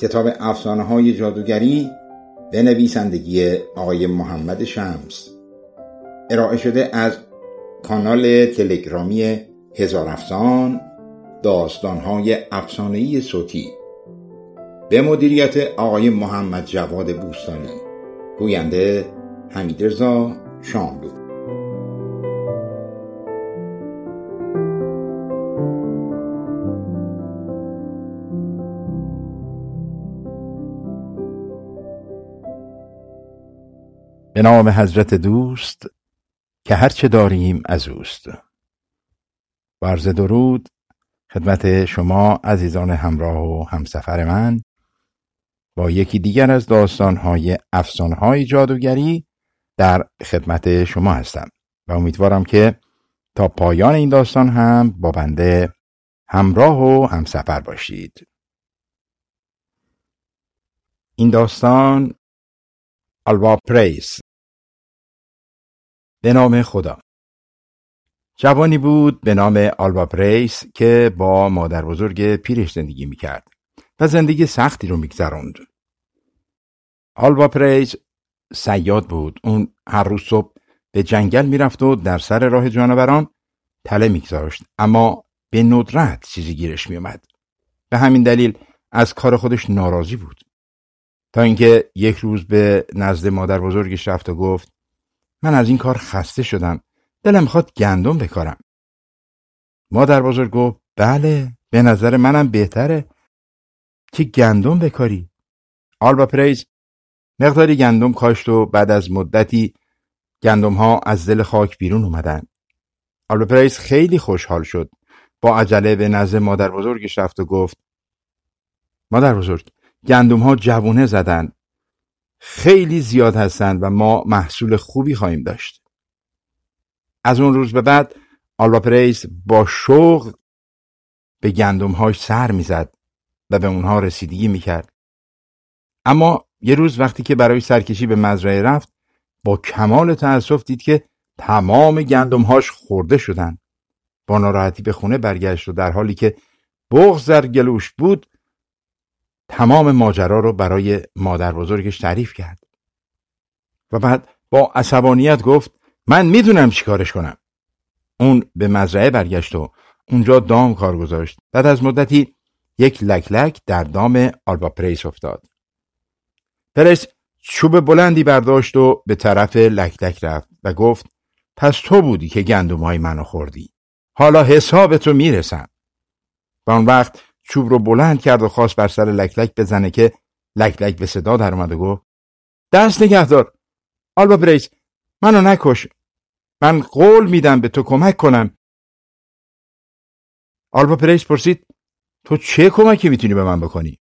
کتاب افسانه های جادوگری به نویسندگی آقای محمد شمس. ارائه شده از کانال تلگرامی هزار افسان داستان های افسانه‌ای صوتی. به مدیریت آقای محمد جواد بوستانی. گوینده حمید رضا شاملو. به نام حضرت دوست که هرچه داریم از اوست. ورز درود خدمت شما عزیزان همراه و همسفر من با یکی دیگر از داستانهای افسانهای جادوگری در خدمت شما هستم و امیدوارم که تا پایان این داستان هم با بنده همراه و همسفر باشید. این داستان آلبا پریس به نام خدا جوانی بود به نام آلبا پریس که با مادر بزرگ پیرش زندگی می‌کرد و زندگی سختی رو میگذراند. آلبا پریس صیاد بود. اون هر روز صبح به جنگل می‌رفت و در سر راه جانوران تله میگذاشت اما به ندرت چیزی گیرش میومد. به همین دلیل از کار خودش ناراضی بود. تا اینکه یک روز به نزد مادر بزرگش رفت و گفت من از این کار خسته شدم. دلم خواد گندم بکارم. مادر بزرگ گفت بله به نظر منم بهتره که گندم بکاری. آلبا پریز مقداری گندم کاشت و بعد از مدتی گندم ها از دل خاک بیرون اومدن. آلبا پریز خیلی خوشحال شد. با عجله به نزد مادر بزرگش رفت و گفت مادر بزرگ گندم ها جوونه زدن. خیلی زیاد هستند و ما محصول خوبی خواهیم داشت. از اون روز به بعد آلوا پریس با شوق به گندمهاش سر می‌زد و به اونها رسیدگی می‌کرد. اما یه روز وقتی که برای سرکشی به مزرعه رفت با کمال تأسف دید که تمام گندمهاش خورده شدن. با ناراحتی به خونه برگشت و در حالی که بغز در گلوش بود تمام ماجرا رو برای مادر بزرگش تعریف کرد. و بعد با عصبانیت گفت من می‌دونم چیکارش کنم. اون به مزرعه برگشت و اونجا دام کار گذاشت. بعد از مدتی یک لک لک در دام آلبا پریس افتاد. پریس چوب بلندی برداشت و به طرف لک لک رفت و گفت پس تو بودی که گندم های منو خوردی. حالا حسابتو می‌رسم. و اون وقت چوب رو بلند کرد و خواست بر سر لکلک بزنه که لکلک به صدا در اومد و گفت دست نگهدار آلبا پریس منو نکش من قول میدم به تو کمک کنم. آلبا پریس پرسید تو چه کمکی می‌تونی به من بکنی؟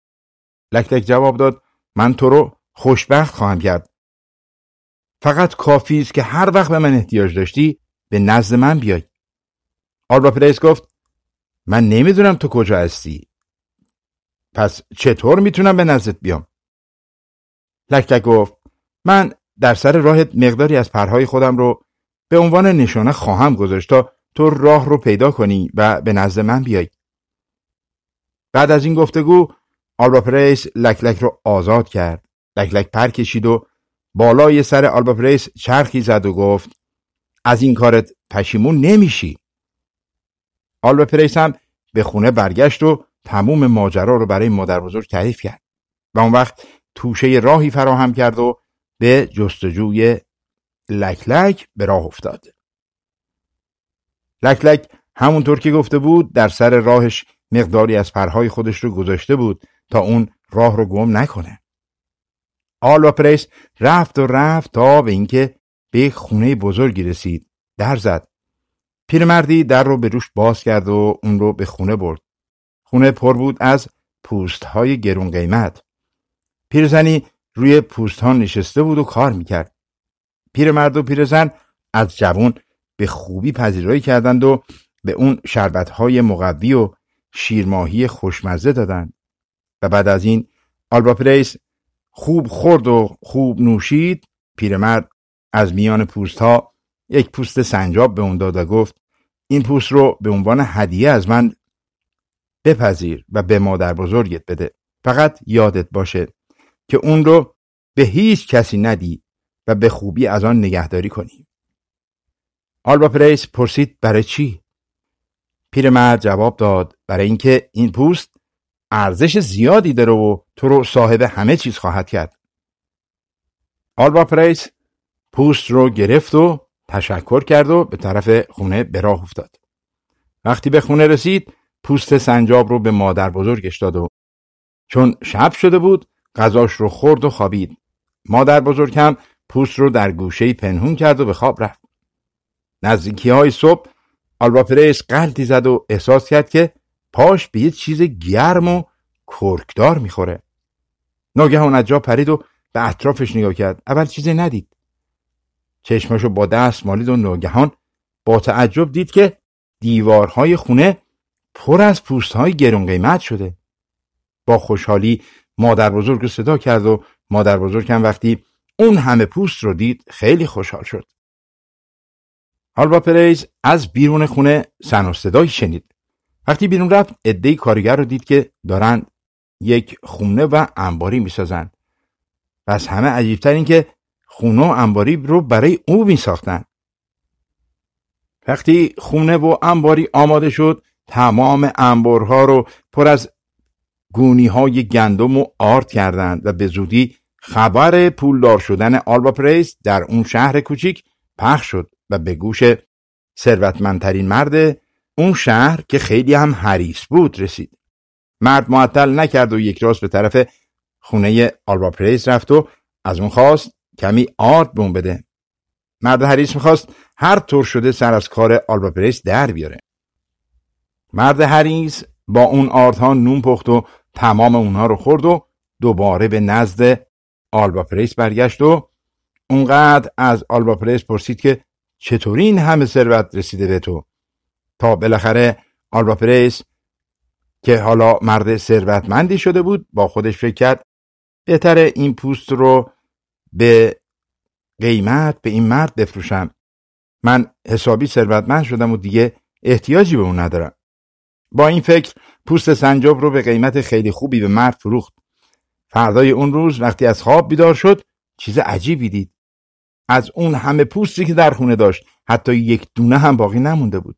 لکلک جواب داد من تو رو خوشبخت خواهم کرد. فقط کافی است که هر وقت به من احتیاج داشتی به نزد من بیای. آلبا پریس گفت من نمی‌دونم تو کجا هستی. پس چطور می‌تونم به نزدت بیام؟ لکلک گفت من در سر راهت مقداری از پرهای خودم رو به عنوان نشانه خواهم گذاشت تا تو راه رو پیدا کنی و به نزد من بیای. بعد از این گفتگو آلبا پریس لکلک رو آزاد کرد. لکلک پر کشید و بالای سر آلبا پریس چرخی زد و گفت از این کارت پشیمون نمیشی. آلبا پریس هم به خونه برگشت و تموم ماجرا رو برای مادر بزرگ تعریف کرد و اون وقت توشه راهی فراهم کرد و به جستجوی لکلک به راه افتاد. لکلک همونطور که گفته بود در سر راهش مقداری از پرهای خودش رو گذاشته بود تا اون راه رو گم نکنه. آلبا پریس رفت و رفت تا به اینکه به یک خونه بزرگی رسید. در زد. پیرمردی در رو به روش باز کرد و اون رو به خونه برد. خونه پر بود از پوست های گرون قیمت. پیرزنی روی پوست ها نشسته بود و کار می‌کرد. پیرمرد و پیرزن از جوان به خوبی پذیرایی کردند و به اون شربت های مقوی و شیرماهی خوشمزه دادند و بعد از این آلبا پریس خوب خورد و خوب نوشید پیرمرد از میان پوست ها یک پوست سنجاب به اون داد و گفت این پوست رو به عنوان هدیه از من بپذیر و به مادر بزرگت بده فقط یادت باشه که اون رو به هیچ کسی ندی و به خوبی از آن نگهداری کنی آلبا پریس پرسید برای چی؟ پیرمرد جواب داد برای اینکه این پوست ارزش زیادی داره و تو رو صاحب همه چیز خواهد کرد. آلبا پریس پوست رو گرفت و تشکر کرد و به طرف خونه به راه افتاد. وقتی به خونه رسید پوست سنجاب رو به مادر بزرگش داد و چون شب شده بود غذاش رو خورد و خوابید. مادر بزرگ هم پوست رو در گوشه پنهون کرد و به خواب رفت. نزدیکی های صبح آلبا پریس قلطی زد و احساس کرد که پاش به یه چیز گرم و کرکدار می‌خوره. ناگهان از جا پرید و به اطرافش نگاه کرد. اول چیزی ندید. چشمشو با دست مالید و ناگهان با تعجب دید که دیوارهای خونه پر از پوستهای گرون قیمت شده. با خوشحالی مادر بزرگ صدا کرد و مادر هم وقتی اون همه پوست رو دید خیلی خوشحال شد. آلبا پریز از بیرون خونه سن و صدایی شنید. وقتی بیرون رفت عدهای کارگر رو دید که دارند یک خونه و انباری می‌سازند. و همه عجیبتر این که خونه و انباری رو برای او میساختند. وقتی خونه و انباری آماده شد تمام انبارها رو پر از گونی های گندم و آرد کردند و به زودی خبر پولدار شدن آلبا پریس در اون شهر کوچیک پخش شد و به گوش ثروتمندترین مرد اون شهر که خیلی هم حریص بود رسید. مرد معطل نکرد و یک راست به طرف خونه آلبا پریس رفت و از اون خواست کمی آرد به اون بده. مرد حریص می‌خواست هر طور شده سر از کار آلبا پریس در بیاره. مرد حریص با اون آردها نون پخت و تمام اونها رو خورد و دوباره به نزد آلبا پریس برگشت و اونقدر از آلبا پریس پرسید که چطوری این همه ثروت رسیده به تو؟ تا بالاخره آلبا پریس که حالا مرد ثروتمندی شده بود با خودش فکر کرد بهتر این پوست رو به قیمت به این مرد بفروشم. من حسابی ثروتمند شدم و دیگه احتیاجی به اون ندارم. با این فکر پوست سنجاب رو به قیمت خیلی خوبی به مرد فروخت. فردای اون روز وقتی از خواب بیدار شد چیز عجیبی دید. از اون همه پوستی که در خونه داشت حتی یک دونه هم باقی نمونده بود.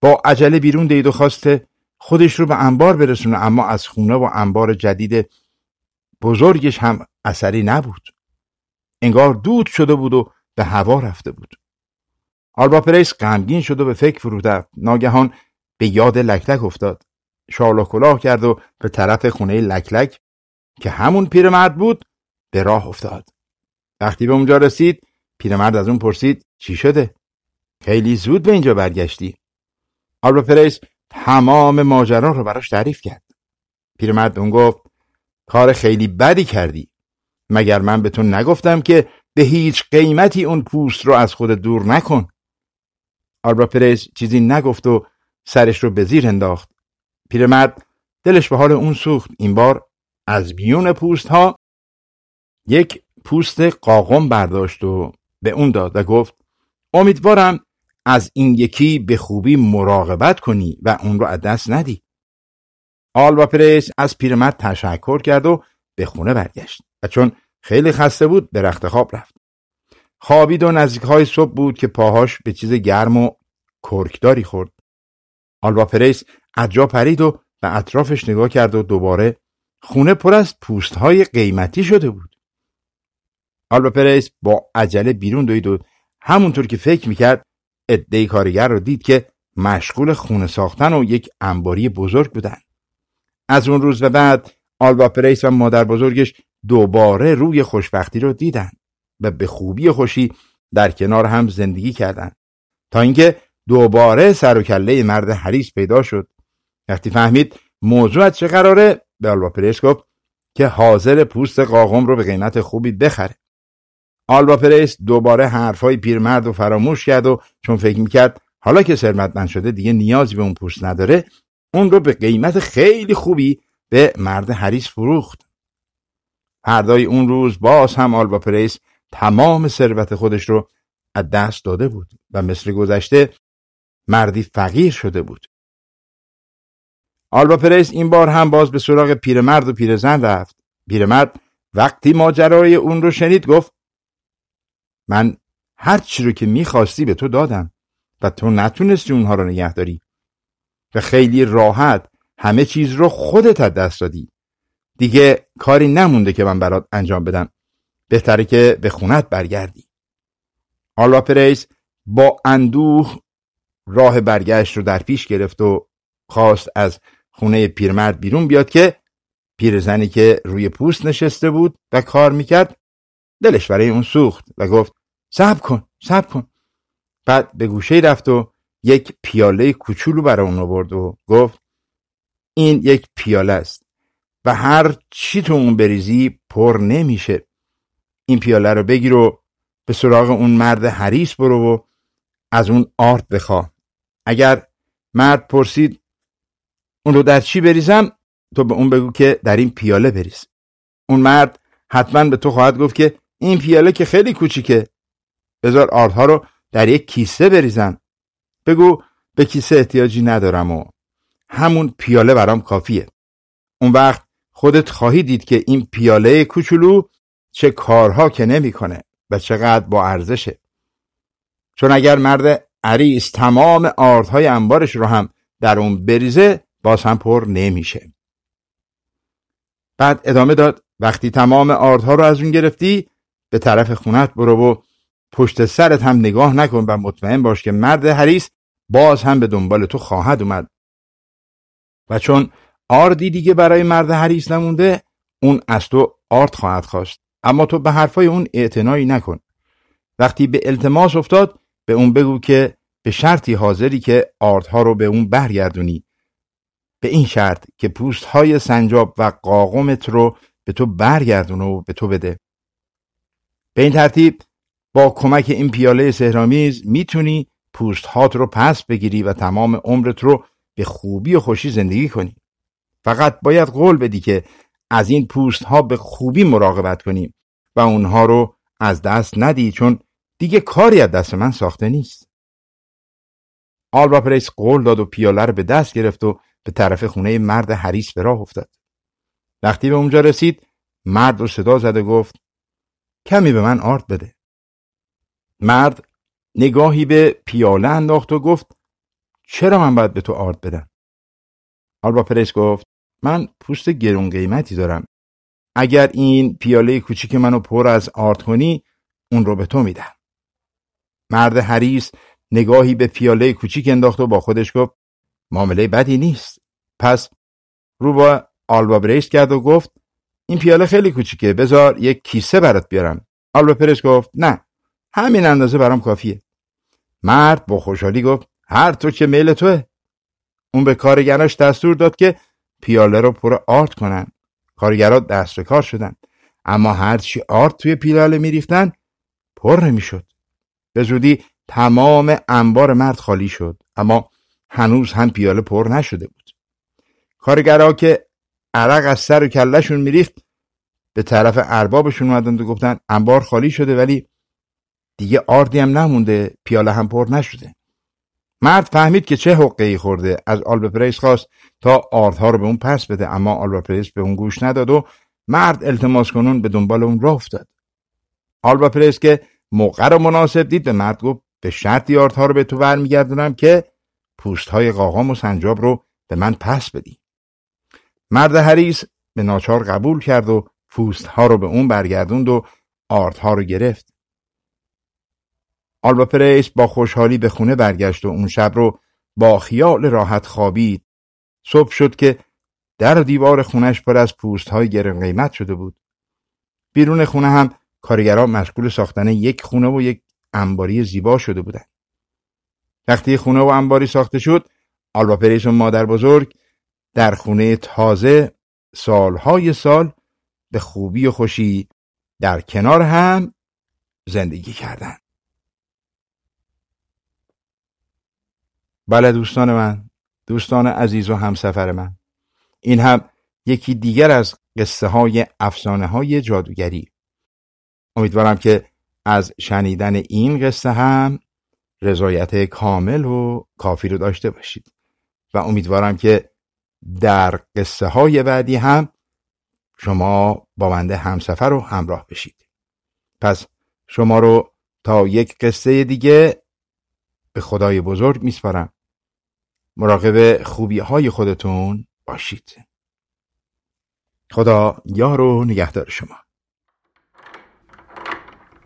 با عجله بیرون دید و خواسته خودش رو به انبار برسونه اما از خونه و انبار جدید بزرگش هم اثری نبود. انگار دود شده بود و به هوا رفته بود. آلبا پریس غمگین شد و به فکر فرو رفت ناگهان به یاد لکلک افتاد. شال و کلاه کرد و به طرف خونه لکلک که همون پیرمرد بود به راه افتاد. وقتی به اونجا رسید پیرمرد از اون پرسید چی شده؟ خیلی زود به اینجا برگشتی. آلبا پریس تمام ماجرا رو براش تعریف کرد. پیرمرد به اون گفت کار خیلی بدی کردی. مگر من به تو نگفتم که به هیچ قیمتی اون پوست رو از خود دور نکن؟ آلبا پریس چیزی نگفت و سرش رو به زیر انداخت پیرمرد دلش به حال اون سوخت این بار از میون پوست ها یک پوست قاقم برداشت و به اون داد و گفت امیدوارم از این یکی به خوبی مراقبت کنی و اون رو از دست ندی. آلبا پریس از پیرمرد تشکر کرد و به خونه برگشت و چون خیلی خسته بود به رخت خواب رفت. خوابید و نزدیک های صبح بود که پاهاش به چیز گرم و کرکداری خورد. آلبا پریس از جا پرید و به اطرافش نگاه کرد و دوباره خونه پر از پوست های قیمتی شده بود. آلبا پریس با عجله بیرون دوید و همونطور که فکر می‌کرد عده‌ای کارگر رو دید که مشغول خونه ساختن و یک انباری بزرگ بودن. از اون روز به بعد آلبا پریس و مادر بزرگش دوباره روی خوشبختی رو دیدن و به خوبی خوشی در کنار هم زندگی کردند تا اینکه دوباره سر و کله مرد حریص پیدا شد. وقتی فهمید موضوع چه قراره به آلبا پریس گفت که حاضر پوست قاقم رو به قیمت خوبی بخره. آلبا پریس دوباره حرفای پیرمرد رو فراموش کرد و چون فکر می‌کرد حالا که ثروتمند شده دیگه نیازی به اون پوست نداره اون رو به قیمت خیلی خوبی به مرد حریص فروخت. فردای اون روز باز هم آلبا پریس تمام ثروت خودش رو از دست داده بود و مثل گذشته مردی فقیر شده بود. آلبا پریس این بار هم باز به سراغ پیرمرد و پیرزن رفت. پیرمرد وقتی ماجرای اون رو شنید گفت من هر چی رو که می‌خواستی به تو دادم و تو نتونستی اونها رو نگه داری. و خیلی راحت همه چیز رو خودت از دست دادی. دیگه کاری نمونده که من برات انجام بدم. بهتره که به خونت برگردی. آلبا پریس با اندوه راه برگشت رو در پیش گرفت و خواست از خونه پیرمرد بیرون بیاد که پیرزنی که روی پوست نشسته بود و کار می‌کرد دلش برای اون سوخت و گفت صبر کن صبر کن. بعد به گوشه رفت و یک پیاله کوچولو برای اون آورد و گفت این یک پیاله است و هر چی تو اون بریزی پر نمیشه. این پیاله رو بگیر و به سراغ اون مرد حریس برو و از اون آرد بخوا اگر مرد پرسید اون رو در چی بریزم؟ تو به اون بگو که در این پیاله بریز. اون مرد حتما به تو خواهد گفت که این پیاله که خیلی کوچیکه. بذار آردها رو در یک کیسه بریزم بگو به کیسه احتیاجی ندارم و همون پیاله برام کافیه. اون وقت خودت خواهی دید که این پیاله کوچولو چه کارها که نمی‌کنه و چقدر با ارزشه. چون اگر مرد عریس تمام آردهای انبارش رو هم در اون بریزه باز هم پر نمیشه. بعد ادامه داد وقتی تمام آردها رو از اون گرفتی به طرف خونت برو و پشت سرت هم نگاه نکن و مطمئن باش که مرد حریس باز هم به دنبال تو خواهد اومد. و چون آردی دیگه برای مرد حریس نمونده اون از تو آرد خواهد خواست. اما تو به حرفای اون اعتنایی نکن. وقتی به التماس افتاد به اون بگو که به شرطی حاضری که آردها رو به اون برگردونی. به این شرط که پوست های سنجاب و قاقمت رو به تو برگردونه و به تو بده. به این ترتیب با کمک این پیاله سهرامیز می‌تونی پوست هات رو پس بگیری و تمام عمرت رو به خوبی و خوشی زندگی کنی. فقط باید قول بدی که از این پوست ها به خوبی مراقبت کنیم و اونها رو از دست ندی چون دیگه کاری از دست من ساخته نیست. آلبا پریس قول داد و پیاله رو به دست گرفت و به طرف خونه مرد حریس به راه افتاد. وقتی به اونجا رسید مرد رو صدا زد و گفت کمی به من آرد بده. مرد نگاهی به پیاله انداخت و گفت چرا من باید به تو آرد بدم؟ آلبا پریس گفت من پوست گرون قیمتی دارم. اگر این پیاله کوچیک منو پر از آرد کنی اون رو به تو میدم مرد حریص نگاهی به پیاله کوچیک انداخت و با خودش گفت معامله بدی نیست. پس رو به آلبا پریس کرد و گفت این پیاله خیلی کوچیکه بذار یک کیسه برات بیارم. آلبا پرس گفت نه همین اندازه برام کافیه. مرد با خوشحالی گفت هر تو که میل توه. اون به کارگراش دستور داد که پیاله رو پر آرد کنن. کارگرا دست به کار شدن. اما هرچی آرد توی پیاله میریختن پر نمی‌شد. به زودی تمام انبار مرد خالی شد اما هنوز هم پیاله پر نشده بود. کارگرها که عرق از سر و کلشون میریخت به طرف اربابشون اومدند و گفتن انبار خالی شده ولی دیگه آردی هم نمونده پیاله هم پر نشده. مرد فهمید که چه حقه ای خورده از آلبا پریس خواست تا آردها رو به اون پس بده اما آلبا پریس به اون گوش نداد و مرد التماس کنون به دنبال اون راه افتاد. که موقع رو مناسب دید به مرد گفت به شرطی آردها رو به تو برمیگردونم که پوست های قاقم و سنجاب رو به من پس بدی. مرد حریص به ناچار قبول کرد و پوست ها رو به اون برگردوند و آردها رو گرفت. آلبا پریس با خوشحالی به خونه برگشت و اون شب رو با خیال راحت خوابید. صبح شد که در و دیوار خونش پر از پوست های گرون قیمت شده بود. بیرون خونه هم کارگران مشغول ساختن یک خونه و یک انباری زیبا شده بودند وقتی خونه و انباری ساخته شد آلبا پریس و مادر بزرگ در خونه تازه سالهای سال به خوبی و خوشی در کنار هم زندگی کردند. بله دوستان من دوستان عزیز و همسفر من. این هم یکی دیگر از قصه های افسانه های جادوگری. امیدوارم که از شنیدن این قصه هم رضایت کامل و کافی رو داشته باشید. و امیدوارم که در قصه های بعدی هم شما با بنده همسفر رو همراه بشید. پس شما رو تا یک قصه دیگه به خدای بزرگ میسپارم. مراقب خوبی های خودتون باشید. خدا یار و نگهدار شما.